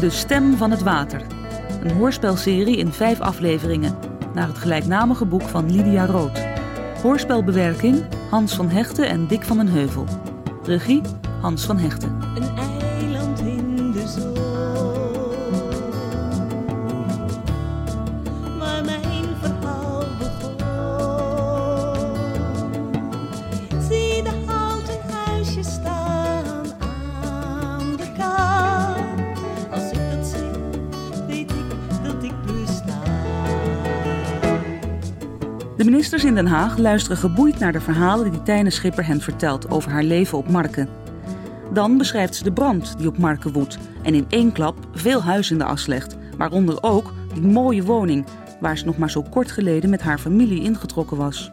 De Stem van het Water. Een hoorspelserie in vijf afleveringen. Naar het gelijknamige boek van Lydia Rood. Hoorspelbewerking Hans van Hechten en Dick van den Heuvel. Regie Hans van Hechten. Ministers in Den Haag luisteren geboeid naar de verhalen die Tijne Schipper hen vertelt over haar leven op Marken. Dan beschrijft ze de brand die op Marken woedt en in één klap veel huis in de as legt, waaronder ook die mooie woning waar ze nog maar zo kort geleden met haar familie ingetrokken was.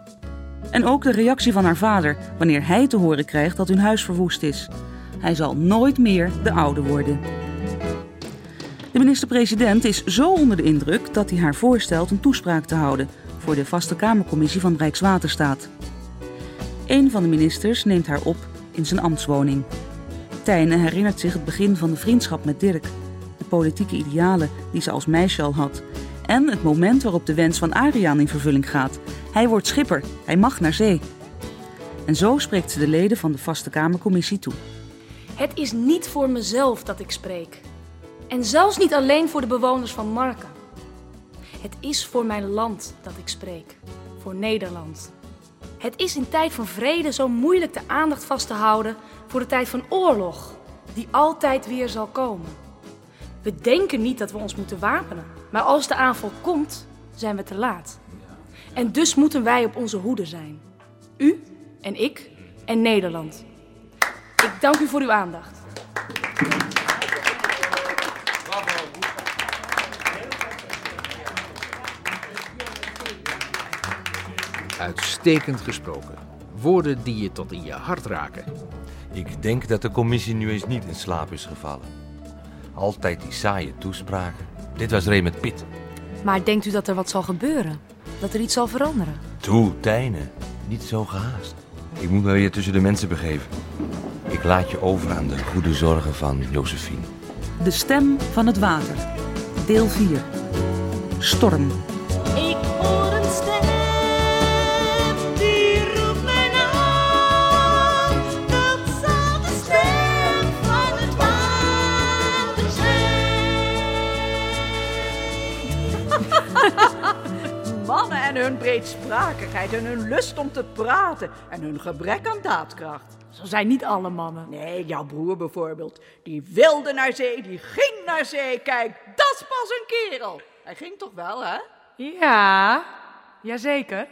En ook de reactie van haar vader wanneer hij te horen krijgt dat hun huis verwoest is. Hij zal nooit meer de oude worden. De minister-president is zo onder de indruk dat hij haar voorstelt een toespraak te houden voor de vaste Kamercommissie van Rijkswaterstaat. Een van de ministers neemt haar op in zijn ambtswoning. Tijne herinnert zich het begin van de vriendschap met Dirk, de politieke idealen die ze als meisje al had en het moment waarop de wens van Ariaan in vervulling gaat. Hij wordt schipper, hij mag naar zee. En zo spreekt ze de leden van de vaste Kamercommissie toe. Het is niet voor mezelf dat ik spreek. En zelfs niet alleen voor de bewoners van Marken. Het is voor mijn land dat ik spreek. Voor Nederland. Het is in tijd van vrede zo moeilijk de aandacht vast te houden voor de tijd van oorlog, die altijd weer zal komen. We denken niet dat we ons moeten wapenen, maar als de aanval komt, zijn we te laat. En dus moeten wij op onze hoede zijn. U en ik en Nederland. Ik dank u voor uw aandacht. Uitstekend gesproken. Woorden die je tot in je hart raken. Ik denk dat de commissie nu eens niet in slaap is gevallen. Altijd die saaie toespraken. Dit was Raymond Pitt. Maar denkt u dat er wat zal gebeuren? Dat er iets zal veranderen? Toe, Tijne. Niet zo gehaast. Ik moet me weer tussen de mensen begeven. Ik laat je over aan de goede zorgen van Josephine. De Stem van het Water. Deel 4. Storm. En hun breedsprakigheid en hun lust om te praten en hun gebrek aan daadkracht. Zo zijn niet alle mannen. Nee, jouw broer bijvoorbeeld. Die wilde naar zee, die ging naar zee. Kijk, dat is pas een kerel. Hij ging toch wel, hè? Ja, jazeker.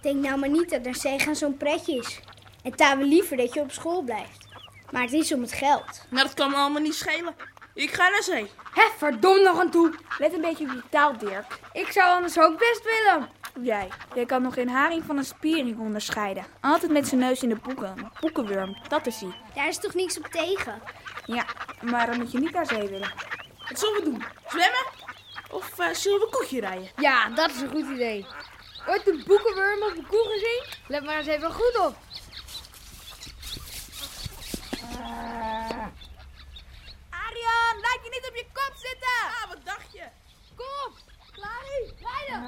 Denk nou maar niet dat naar zee gaan zo'n pretje is. En taan we liever dat je op school blijft. Maar het is om het geld. Maar dat kan me allemaal niet schelen. Ik ga naar zee. Hé, verdom nog aan toe. Let een beetje op je taal, Dirk. Ik zou anders ook best willen. Jij, jij kan nog geen haring van een spiering onderscheiden. Altijd met zijn neus in de boeken. Boekenwurm, dat is hij. Daar is toch niks op tegen? Ja, maar dan moet je niet naar zee willen. Wat zullen we doen? Zwemmen? Of eh, zullen we koekje rijden? Ja, dat is een goed idee. Ooit een boekenwurm op een koe gezien? Let maar eens even goed op. laat je niet op je kop zitten! Ah, wat dacht je? Kom, Clary, rijden.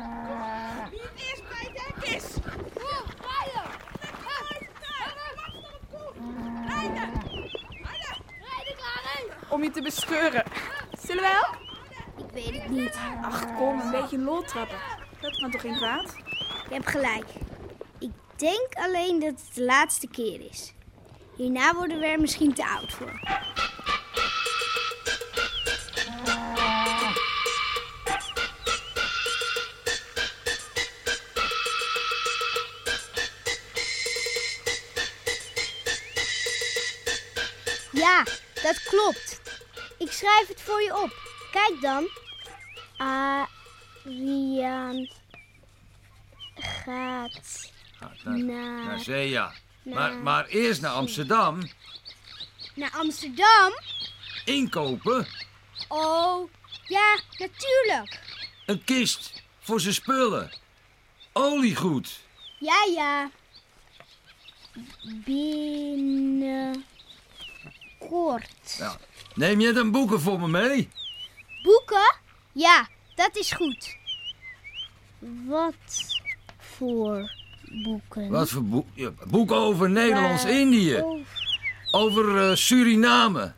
Wie het eerst bij het hek is! Kom, rijden. Rijden! Rijden, Clary. Om je te bescheuren. Zullen we wel? Ik weet het niet. Ach, kom, een beetje lol trappen. Dat kan toch geen kwaad? Je hebt gelijk. Ik denk alleen dat het de laatste keer is. Hierna worden we er misschien te oud voor. Dat klopt. Ik schrijf het voor je op. Kijk dan. Ariaan gaat Naar, naar, naar Maar, maar eerst naar Amsterdam. naar Amsterdam. Inkopen. Oh, ja, natuurlijk. Een kist voor zijn spullen. Oliegoed. Ja, ja. Binnenkort. Nou, neem jij dan boeken voor me mee? Boeken? Ja, dat is goed. Wat voor boeken? Wat voor boek? Ja, boeken over Nederlands-Indië. Oh, Over eh, Suriname.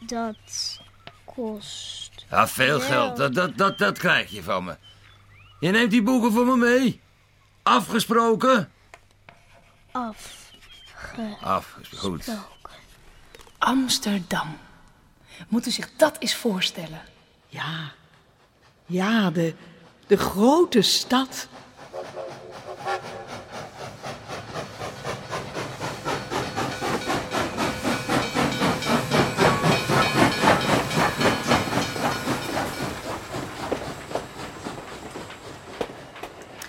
dat kost. Ja, veel geld. Dat, dat, dat, dat krijg je van me. Je neemt die boeken voor me mee. Afgesproken? Afge. Afgesproken. Goed. Amsterdam. Moet u zich dat eens voorstellen? Ja, ja, de, de grote stad.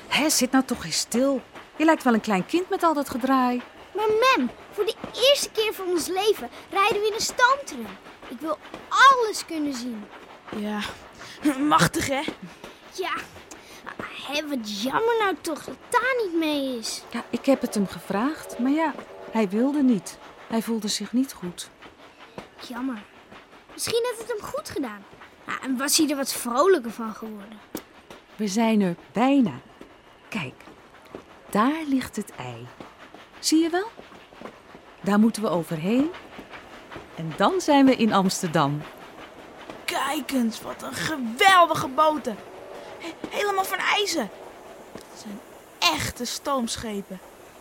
Hé, zit nou toch eens stil. Je lijkt wel een klein kind met al dat gedraai. Maar mem, voor de eerste keer van ons leven rijden we in een stoomtram. Ik wil alles kunnen zien. Ja, machtig hè? Ja, hé, wat jammer nou toch dat daar niet mee is. Ja, ik heb het hem gevraagd, maar ja, hij wilde niet. Hij voelde zich niet goed. Jammer. Misschien heeft het hem goed gedaan. Ja, en was hij er wat vrolijker van geworden. We zijn er bijna. Kijk, daar ligt het ei. Zie je wel? Daar moeten we overheen. En dan zijn we in Amsterdam. Kijk eens, wat een geweldige boten. He- Helemaal van ijzer. Het zijn echte stoomschepen.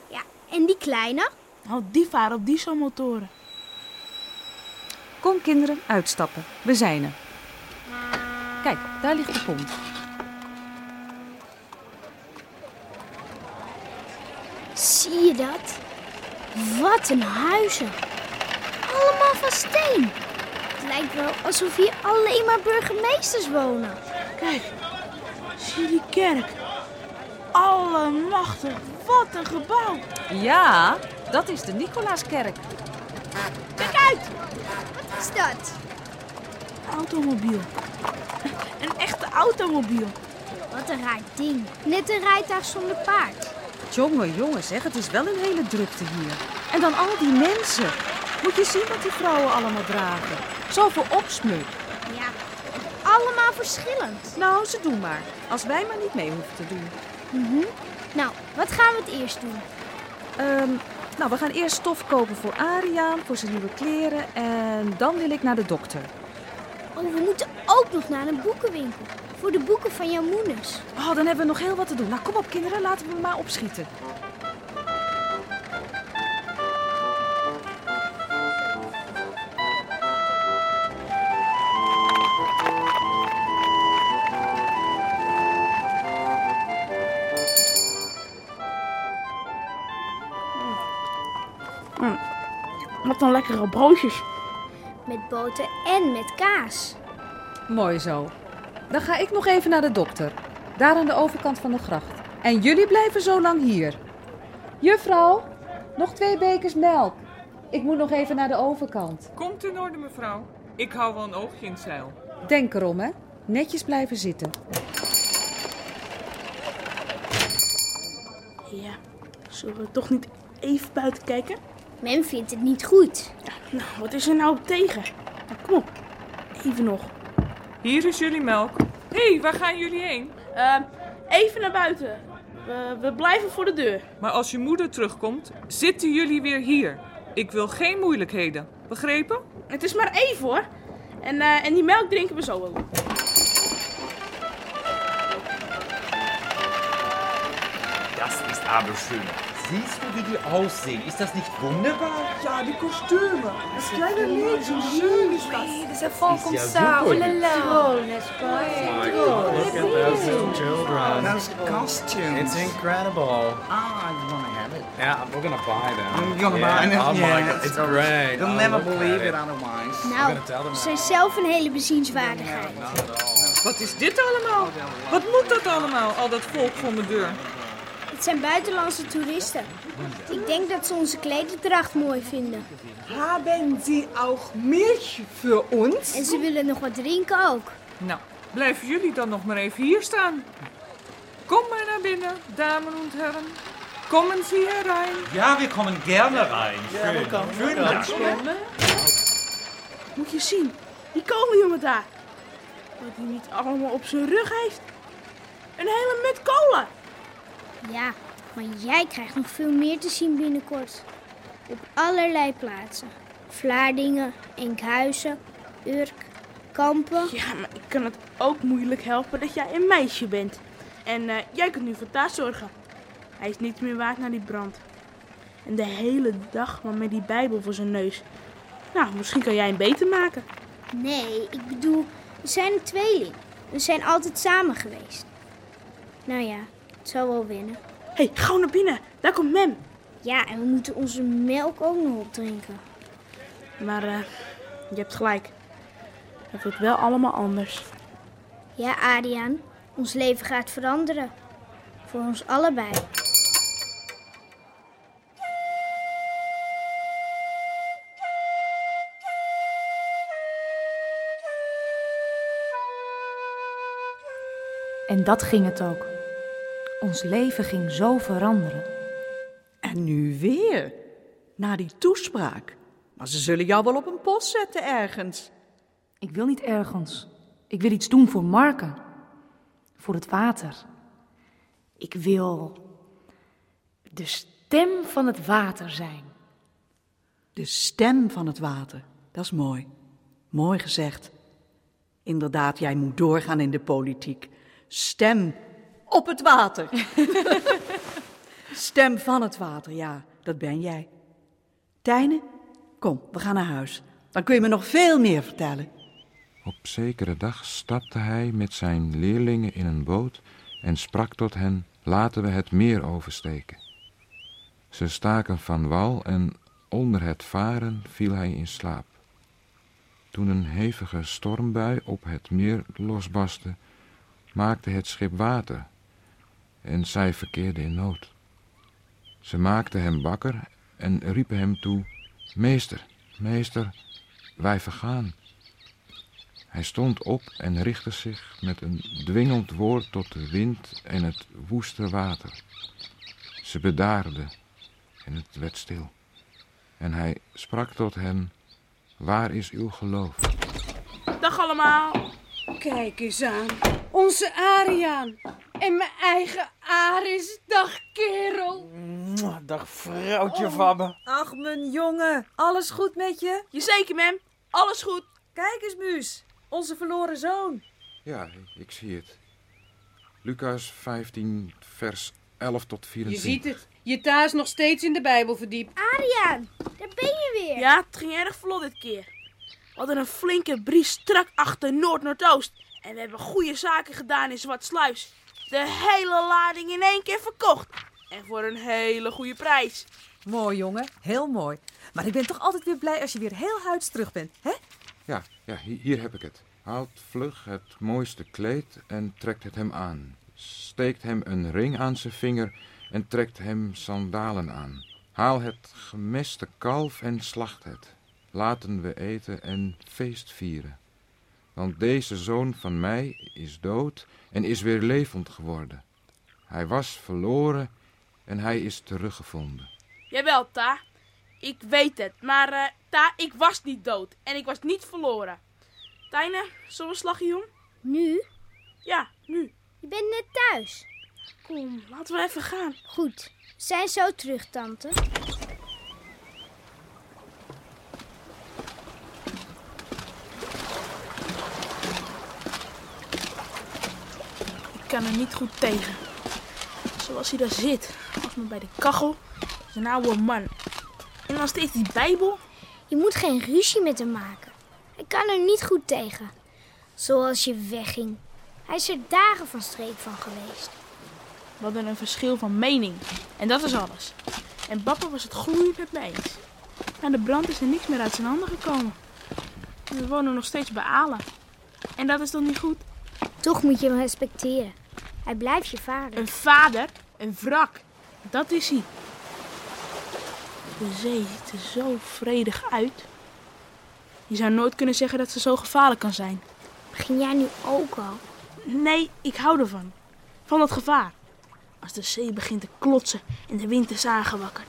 Ja, en die kleine? Nou, die varen op dieselmotoren. Kom kinderen, uitstappen. We zijn er. Kijk, daar ligt de pont. Zie je dat? Wat een huizen. Allemaal van steen. Het lijkt wel alsof hier alleen maar burgemeesters wonen. Kijk, zie je die kerk? Allemachtig, wat een gebouw. Ja, dat is de Nicolaaskerk. Kijk uit! Wat is dat? Automobiel. Een echte automobiel. Wat een raar ding. Net een rijtuig zonder paard. Jongen, jongen, zeg, het is wel een hele drukte hier. En dan al die mensen. Moet je zien wat die vrouwen allemaal dragen. Zoveel opsmuk. Ja, allemaal verschillend. Nou, ze doen maar. Als wij maar niet mee hoeven te doen. Mhm. Nou, wat gaan we het eerst doen? Ehm, nou, we gaan eerst stof kopen voor Ariaan, voor zijn nieuwe kleren. En dan wil ik naar de dokter. Oh, we moeten ook nog naar een boekenwinkel. Voor de boeken van jouw moeders. Oh, dan hebben we nog heel wat te doen. Nou, kom op kinderen, laten we maar opschieten. Wat een lekkere broodjes. Met boter en met kaas. Mooi zo. Dan ga ik nog even naar de dokter. Daar aan de overkant van de gracht. En jullie blijven zo lang hier. Juffrouw, nog twee bekers melk. Ik moet nog even naar de overkant. Komt in orde, mevrouw. Ik hou wel een oogje in het zeil. Denk erom, hè. Netjes blijven zitten. Ja, zullen we toch niet even buiten kijken? Men vindt het niet goed. Nou, wat is er nou tegen? Nou, kom op, even nog. Hier is jullie melk. Hé, hey, waar gaan jullie heen? Ehm, even naar buiten. We, we blijven voor de deur. Maar als je moeder terugkomt, zitten jullie weer hier. Ik wil geen moeilijkheden. Begrepen? Het is maar even hoor. En, eh, en die melk drinken we zo wel. Das ist aber schön. Siehst du, wie die aussehen? Ist das nicht wunderbar? Ja, die kostumen. Das kleine Mädchen, schön ist das. Oh pas? C'est drôle. Look at those children. Those costumes. It's incredible. Ah, you want to have it? Yeah, we're gonna buy them. You're gonna yeah. buy them? Oh my Yeah, god, it's so great. You'll Oh, never believe it. it otherwise. Nou, gonna tell them ze zijn zelf een hele bezienswaardigheid. Wat is dit allemaal? Wat moet dat allemaal, al dat volk voor mijn deur? Het zijn buitenlandse toeristen. Ik denk dat ze onze klederdracht mooi vinden. Haben Sie auch Milch für uns? En ze willen nog wat drinken ook. Nou, blijven jullie dan nog maar even hier staan. Kom maar naar binnen, dames en heren. Kommen Sie herein. Ja, wir kommen gerne rein. Ja, Schön. Dank. Moet je zien, die kolenjongen daar. Wat hij niet allemaal op zijn rug heeft. Een hele mut kolen. Ja, maar jij krijgt nog veel meer te zien binnenkort. Op allerlei plaatsen. Vlaardingen, Enkhuizen, Urk, Kampen. Ja, maar ik kan het ook moeilijk helpen dat jij een meisje bent. En eh, jij kunt nu voor Taas zorgen. Hij is niets meer waard naar die brand. En de hele dag maar met die Bijbel voor zijn neus. Nou, misschien kan jij hem beter maken. Nee, ik bedoel, we zijn een tweeling. We zijn altijd samen geweest. Nou ja, het zal wel winnen. Hé, hey, gauw naar binnen. Daar komt Mem. Ja, en we moeten onze melk ook nog opdrinken. Maar eh, je hebt gelijk. Het wordt wel allemaal anders. Ja, Adriaan, ons leven gaat veranderen. Voor ons allebei. En dat ging het ook. Ons leven ging zo veranderen. En nu weer. Na die toespraak. Maar ze zullen jou wel op een post zetten ergens. Ik wil niet ergens. Ik wil iets doen voor Marken. Voor het water. Ik wil de stem van het water zijn. De stem van het water. Dat is mooi. Mooi gezegd. Inderdaad, jij moet doorgaan in de politiek. Stem op het water. Stem van het water, ja, dat ben jij. Tijne, kom, we gaan naar huis. Dan kun je me nog veel meer vertellen. Op zekere dag stapte hij met zijn leerlingen in een boot en sprak tot hen: Laten we het meer oversteken. Ze staken van wal en onder het varen viel hij in slaap. Toen een hevige stormbui op het meer losbarstte, maakte het schip water en zij verkeerde in nood. Ze maakten hem wakker en riepen hem toe: Meester, meester, wij vergaan. Hij stond op en richtte zich met een dwingend woord tot de wind en het woeste water. Ze bedaarden en het werd stil. En hij sprak tot hen: Waar is uw geloof? Dag allemaal. Kijk eens aan. Onze Ariaan. En mijn eigen Aris. Dag, kerel. Dag vrouwtje van me. Ach, mijn jongen. Alles goed met je? Jazeker, mem. Alles goed. Kijk eens, Muus. Onze verloren zoon. Ja, ik zie het. Lucas 15, vers 11 tot Je 24. ziet het. Je taas nog steeds in de Bijbel verdiept. Ariaan, daar ben je weer. Ja, het ging erg vlot dit keer. We hadden een flinke bries strak achter Noord-Noordoost. En we hebben goede zaken gedaan in Zwartsluis. De hele lading in één keer verkocht. En voor een hele goede prijs. Mooi, jongen. Heel mooi. Maar ik ben toch altijd weer blij als je weer heel huids terug bent, hè? Ja, ja, hi- hier heb ik het. Haalt vlug het mooiste kleed en trekt het hem aan. Steekt hem een ring aan zijn vinger en trekt hem sandalen aan. Haal het gemeste kalf en slacht het. Laten we eten en feest vieren. Want deze zoon van mij is dood en is weer levend geworden. Hij was verloren en hij is teruggevonden. Jawel, Ta. Ik weet het. Maar eh, Ta, ik was niet dood. En ik was niet verloren. Tijne, zullen we slaggen, jong? Nu? Ja, nu. Je bent net thuis. Kom, laten we even gaan. Goed. We zijn zo terug, tante. Kan er niet goed tegen. Zoals hij daar zit. Als maar bij de kachel. is een oude man. En dan steeds die Bijbel. Je moet geen ruzie met hem maken. Hij kan er niet goed tegen. Zoals je wegging. Hij is er dagen van streek van geweest. We hadden een verschil van mening. En dat is alles. En papa was het gloeiend met me eens. Na de brand is er niks meer uit zijn handen gekomen. En we wonen nog steeds bij Alen. En dat is toch niet goed? Toch moet je hem respecteren. Hij blijft je vader. Een vader? Een wrak. Dat is hij. De zee ziet er zo vredig uit. Je zou nooit kunnen zeggen dat ze zo gevaarlijk kan zijn. Begin jij nu ook al? Nee, ik hou ervan. Van dat gevaar. Als de zee begint te klotsen en de wind is aangewakkerd.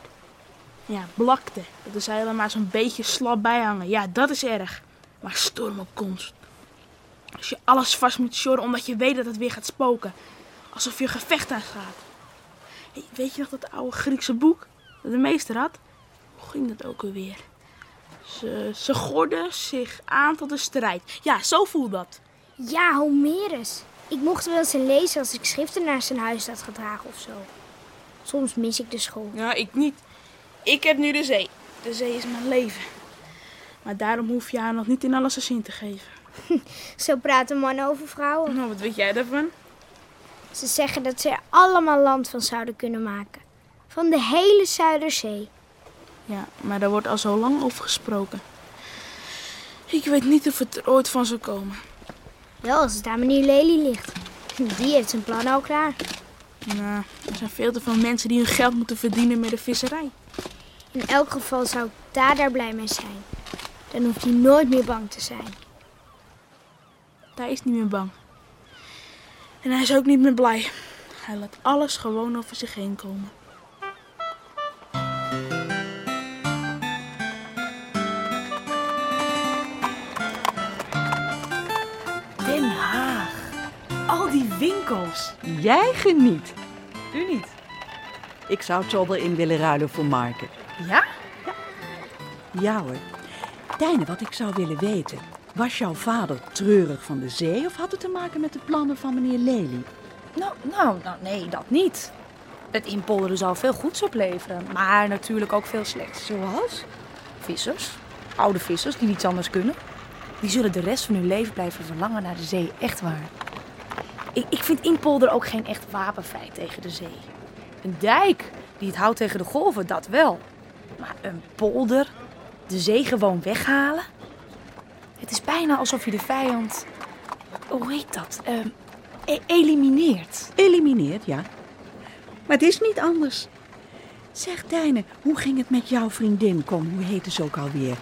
Ja, blakte, dat de zeilen maar zo'n beetje slap bijhangen. Ja, dat is erg. Maar storm op komst. Als je alles vast moet sjorren omdat je weet dat het weer gaat spoken. Alsof je gevecht aangaat. Hey, weet je nog dat oude Griekse boek dat de meester had? Hoe ging dat ook alweer? Ze, ze gorden zich aan tot de strijd. Ja, zo voelt dat. Ja, Homerus. Ik mocht wel eens lezen als ik schriften naar zijn huis had gedragen of zo. Soms mis ik de school. Ja, ik niet. Ik heb nu de zee. De zee is mijn leven. Maar daarom hoef je haar nog niet in alles een zin te geven. Zo praten mannen over vrouwen. Nou, wat weet jij daarvan? Ze zeggen dat ze er allemaal land van zouden kunnen maken. Van de hele Zuiderzee. Ja, maar daar wordt al zo lang over gesproken. Ik weet niet of het er ooit van zal komen. Wel als het aan meneer Lely ligt. Die heeft zijn plan al klaar. Nou, er zijn veel te veel mensen die hun geld moeten verdienen met de visserij. In elk geval zou Ta daar blij mee zijn. Dan hoeft hij nooit meer bang te zijn. Hij is niet meer bang. En hij is ook niet meer blij. Hij laat alles gewoon over zich heen komen. Den Haag. Al die winkels. Jij geniet. U niet. Ik zou het zo wel in willen ruilen voor Marken. Ja? Ja hoor. Tijne, wat ik zou willen weten. Was jouw vader treurig van de zee of had het te maken met de plannen van meneer Lely? Nou, nou, nou, nee, dat niet. Het inpolderen zal veel goeds opleveren, maar natuurlijk ook veel slechts. Zoals? Vissers, oude vissers die niets anders kunnen. Die zullen de rest van hun leven blijven verlangen naar de zee, echt waar. Ik, ik vind inpolderen ook geen echt wapenfeit tegen de zee. Een dijk die het houdt tegen de golven, dat wel. Maar een polder, de zee gewoon weghalen? Het is bijna alsof je de vijand, hoe heet dat, Ehm, e- elimineert. Elimineert, ja. Maar het is niet anders. Zeg Tijne, hoe ging het met jouw vriendin? Kom, hoe heette ze ook alweer?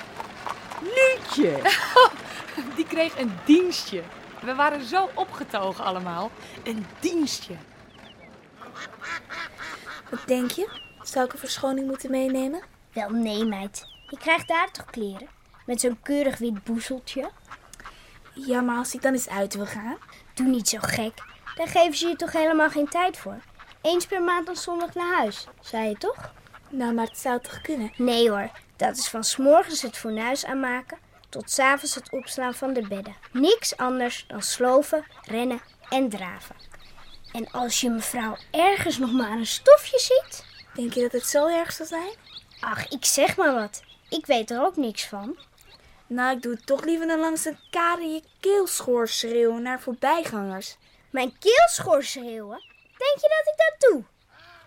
Luutje! Die kreeg een dienstje. We waren zo opgetogen allemaal. Een dienstje. Wat denk je? Zou ik een verschoning moeten meenemen? Wel, nee, meid. Je krijgt daar toch kleren? Met zo'n keurig wit boezeltje. Ja, maar als ik dan eens uit wil gaan? Doe niet zo gek. Daar geven ze je toch helemaal geen tijd voor? Eens per maand op zondag naar huis, zei je toch? Nou, maar het zou toch kunnen? Nee hoor, dat is van 's morgens het fornuis aanmaken tot 's avonds het opslaan van de bedden. Niks anders dan sloven, rennen en draven. En als je mevrouw ergens nog maar een stofje ziet... Denk je dat het zo erg zal zijn? Ach, ik zeg maar wat. Ik weet er ook niks van. Nou, ik doe het toch liever dan langs een kade je keelschoor schreeuwen naar voorbijgangers. Mijn keelschoor schreeuwen? Denk je dat ik dat doe?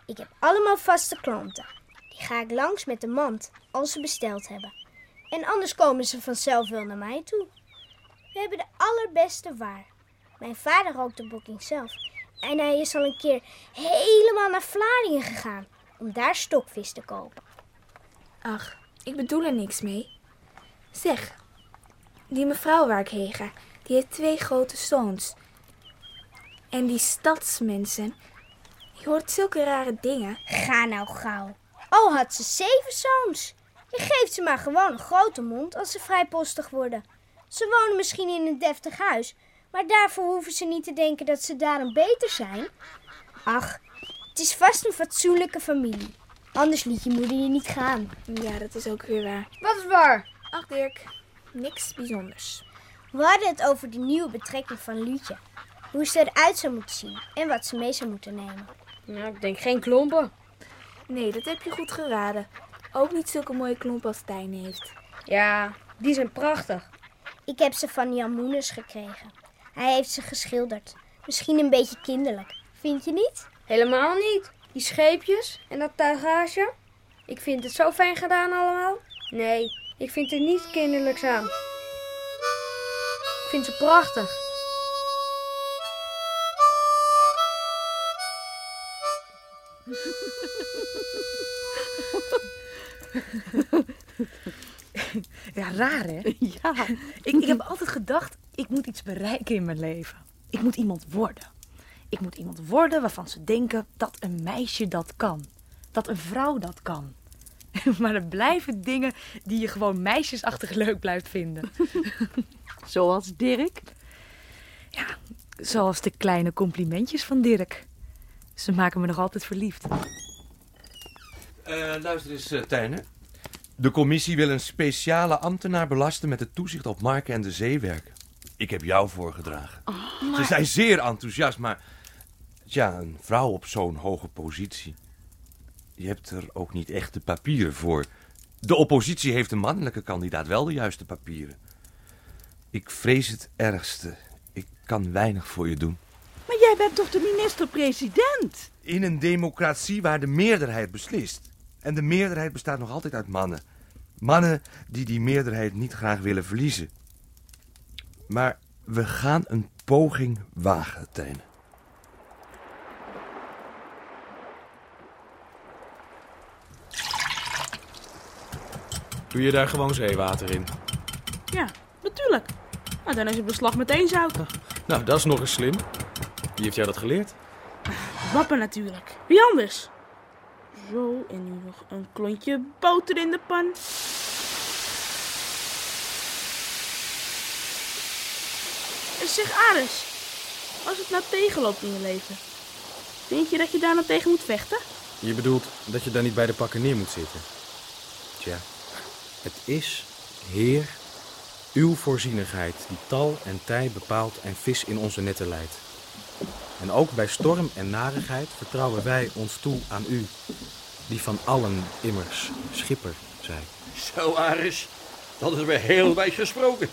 Ik heb allemaal vaste klanten. Die ga ik langs met de mand als ze besteld hebben. En anders komen ze vanzelf wel naar mij toe. We hebben de allerbeste waar. Mijn vader rookt de boeking zelf. En hij is al een keer helemaal naar Vlaardingen gegaan om daar stokvis te kopen. Ach, ik bedoel er niks mee. Zeg, die mevrouw waar ik heen ga, die heeft twee grote zoons. En die stadsmensen, je hoort zulke rare dingen. Ga nou gauw. Al had ze zeven zoons. Je geeft ze maar gewoon een grote mond als ze vrijpostig worden. Ze wonen misschien in een deftig huis, maar daarvoor hoeven ze niet te denken dat ze daarom beter zijn. Ach, het is vast een fatsoenlijke familie. Anders liet je moeder je niet gaan. Ja, dat is ook weer waar. Wat is waar? Ach Dirk, niks bijzonders. We hadden het over de nieuwe betrekking van Luutje. Hoe ze eruit zou moeten zien en wat ze mee zou moeten nemen. Nou, ik denk geen klompen. Nee, dat heb je goed geraden. Ook niet zulke mooie klompen als Tijn heeft. Ja, die zijn prachtig. Ik heb ze van Jan Moeners gekregen. Hij heeft ze geschilderd. Misschien een beetje kinderlijk. Vind je niet? Helemaal niet. Die scheepjes en dat tuigage. Ik vind het zo fijn gedaan allemaal. Nee, ik vind er niets kinderlijks aan. Ik vind ze prachtig. Ja, raar hè? Ja. Ik, ik heb altijd gedacht, ik moet iets bereiken in mijn leven. Ik moet iemand worden. Ik moet iemand worden waarvan ze denken dat een meisje dat kan. Dat een vrouw dat kan. maar er blijven dingen die je gewoon meisjesachtig leuk blijft vinden. Zoals Dirk? Ja, zoals de kleine complimentjes van Dirk. Ze maken me nog altijd verliefd. Eh, luister eens, uh, Tijne. De commissie wil een speciale ambtenaar belasten met het toezicht op marken en de zeewerken. Ik heb jou voorgedragen. Ze zijn zeer enthousiast, maar... Tja, een vrouw op zo'n hoge positie... Je hebt er ook niet echt de papieren voor. De oppositie heeft een mannelijke kandidaat wel de juiste papieren. Ik vrees het ergste. Ik kan weinig voor je doen. Maar jij bent toch de minister-president? In een democratie waar de meerderheid beslist. En de meerderheid bestaat nog altijd uit mannen. Mannen die die meerderheid niet graag willen verliezen. Maar we gaan een poging wagen, Tijne. Doe je daar gewoon zeewater in? Ja, natuurlijk. Maar dan is het beslag meteen zout. Nou, dat is nog eens slim. Wie heeft jou dat geleerd? Wappen natuurlijk. Wie anders? Zo, en nu nog een klontje boter in de pan. Zeg Aris, als het nou tegenloopt in je leven, denk je dat je daar nou tegen moet vechten? Je bedoelt dat je daar niet bij de pakken neer moet zitten? Tja, het is, Heer, uw voorzienigheid die tal en tij bepaalt en vis in onze netten leidt. En ook bij storm en narigheid vertrouwen wij ons toe aan u, die van allen immers schipper zijn. Zo, Aris, dat is weer heel wijs gesproken.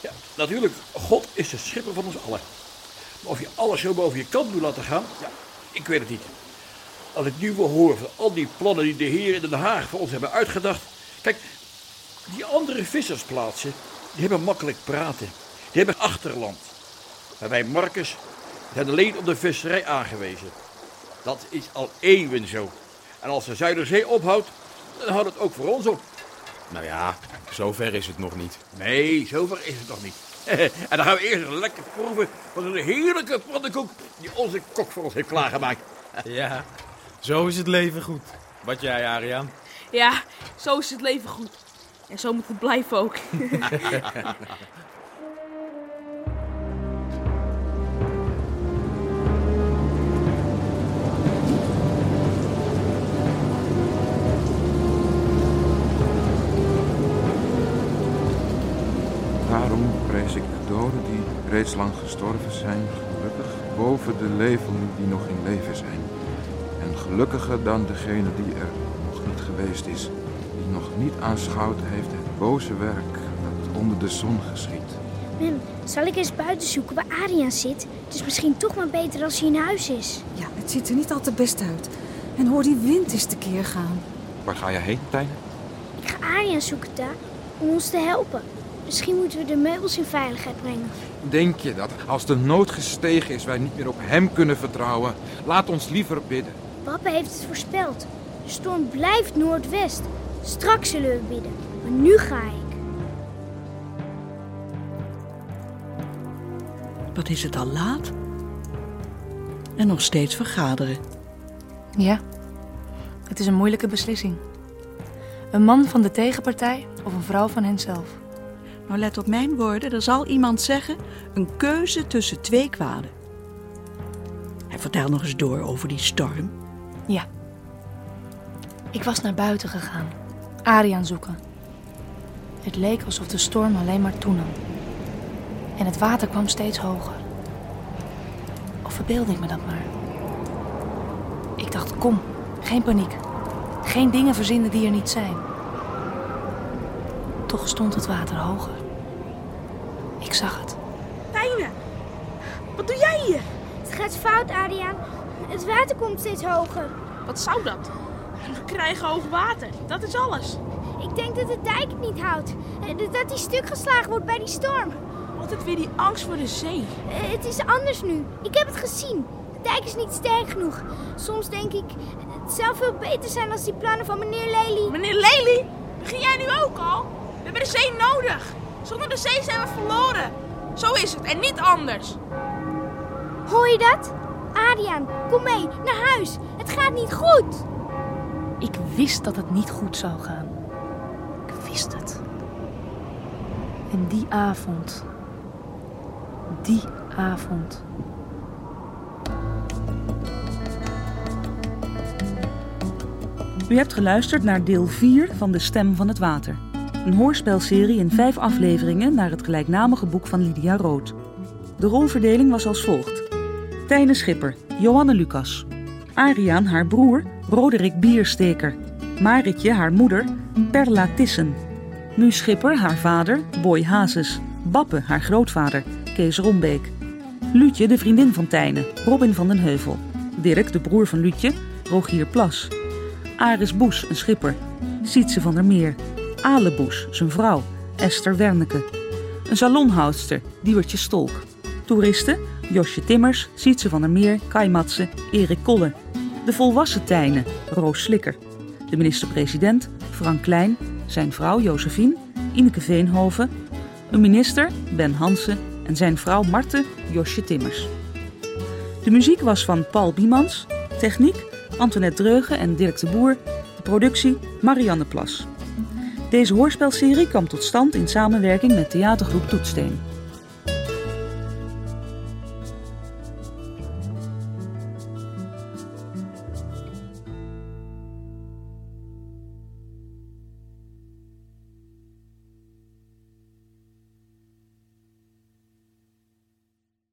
Ja, natuurlijk, God is de schipper van ons allen. Maar of je alles zo boven je kant moet laten gaan, ja, ik weet het niet. Als ik nu wil horen van al die plannen die de Heer in Den Haag voor ons hebben uitgedacht. Kijk, die andere vissersplaatsen, die hebben makkelijk praten. Die hebben achterland. Maar wij Marcus zijn alleen op de visserij aangewezen. Dat is al eeuwen zo. En als de Zuiderzee ophoudt, dan houdt het ook voor ons op. Nou ja, zover is het nog niet. Nee, zover is het nog niet. en dan gaan we eerst lekker proeven van een heerlijke pannenkoek die onze kok voor ons heeft klaargemaakt. Ja, zo is het leven goed. Wat jij, Ariaan? Ja, zo is het leven goed. En zo moet het blijven ook. Daarom prijs ik de doden die reeds lang gestorven zijn, gelukkig boven de levenden die nog in leven zijn. En gelukkiger dan degene die er nog niet geweest is, nog niet aanschouwd heeft het boze werk dat onder de zon geschiet. Mem, zal ik eens buiten zoeken waar Ariaan zit? Het is misschien toch maar beter als hij in huis is. Ja, het ziet er niet al te best uit. En hoor die wind eens tekeer gaan. Waar ga je heen, Tijne? Ik ga Ariaan zoeken daar om ons te helpen. Misschien moeten we de meubels in veiligheid brengen. Denk je dat als de nood gestegen is, wij niet meer op hem kunnen vertrouwen? Laat ons liever bidden. Papa heeft het voorspeld. De storm blijft noordwest. Straks zullen we bidden. Maar nu ga ik. Wat is het al laat? En nog steeds vergaderen. Ja, het is een moeilijke beslissing. Een man van de tegenpartij of een vrouw van henzelf. Nou, let op mijn woorden. Er zal iemand zeggen: een keuze tussen twee kwaden. En vertel nog eens door over die storm. Ja. Ik was naar buiten gegaan. Ariaan zoeken. Het leek alsof de storm alleen maar toenam. En het water kwam steeds hoger. Of verbeelde ik me dat maar? Ik dacht, kom, geen paniek. Geen dingen verzinnen die er niet zijn. Toch stond het water hoger. Ik zag het. Tijne, wat doe jij hier? Het gaat fout, Ariaan. Het water komt steeds hoger. Wat zou dat? We krijgen hoog water, dat is alles. Ik denk dat de dijk het niet houdt. Eh, Dat die stuk geslagen wordt bij die storm. Altijd weer die angst voor de zee. Eh, Het is anders nu. Ik heb het gezien. De dijk is niet sterk genoeg. Soms denk ik, het zou veel beter zijn als die plannen van meneer Lely... Meneer Lely, begin jij nu ook al? We hebben de zee nodig. Zonder de zee zijn we verloren. Zo is het en niet anders. Hoor je dat? Adriaan, kom mee, naar huis. Het gaat niet goed. Ik wist dat het niet goed zou gaan. Ik wist het. En die avond. Die avond. U hebt geluisterd naar deel 4 van De Stem van het Water. Een hoorspelserie in vijf afleveringen naar het gelijknamige boek van Lydia Rood. De rolverdeling was als volgt. Tijne Schipper, Johanne Lucas. Ariaan, haar broer, Roderick Biersteker. Maritje, haar moeder, Perla Tissen. Nu Schipper, haar vader, Boy Hazes. Bappe, haar grootvader, Kees Rombeek. Luutje, de vriendin van Tijne, Robin van den Heuvel. Dirk, de broer van Luutje, Rogier Plas. Aris Boes, een schipper. Sietse van der Meer. Ale Boes, zijn vrouw, Esther Werneke. Een salonhoudster, Diewertje Stolk. Toeristen, Josje Timmers, Sietse van der Meer, Kai Matse, Erik Kolle. De volwassen Tijnen, Roos Slikker. De minister-president, Frank Klein, zijn vrouw Josephine, Ineke Veenhoven. Een minister, Ben Hansen en zijn vrouw Marte, Josje Timmers. De muziek was van Paul Biemans, techniek Antoinette Dreugen en Dirk de Boer, de productie Marianne Plas. Deze hoorspelserie kwam tot stand in samenwerking met theatergroep Toetsteen.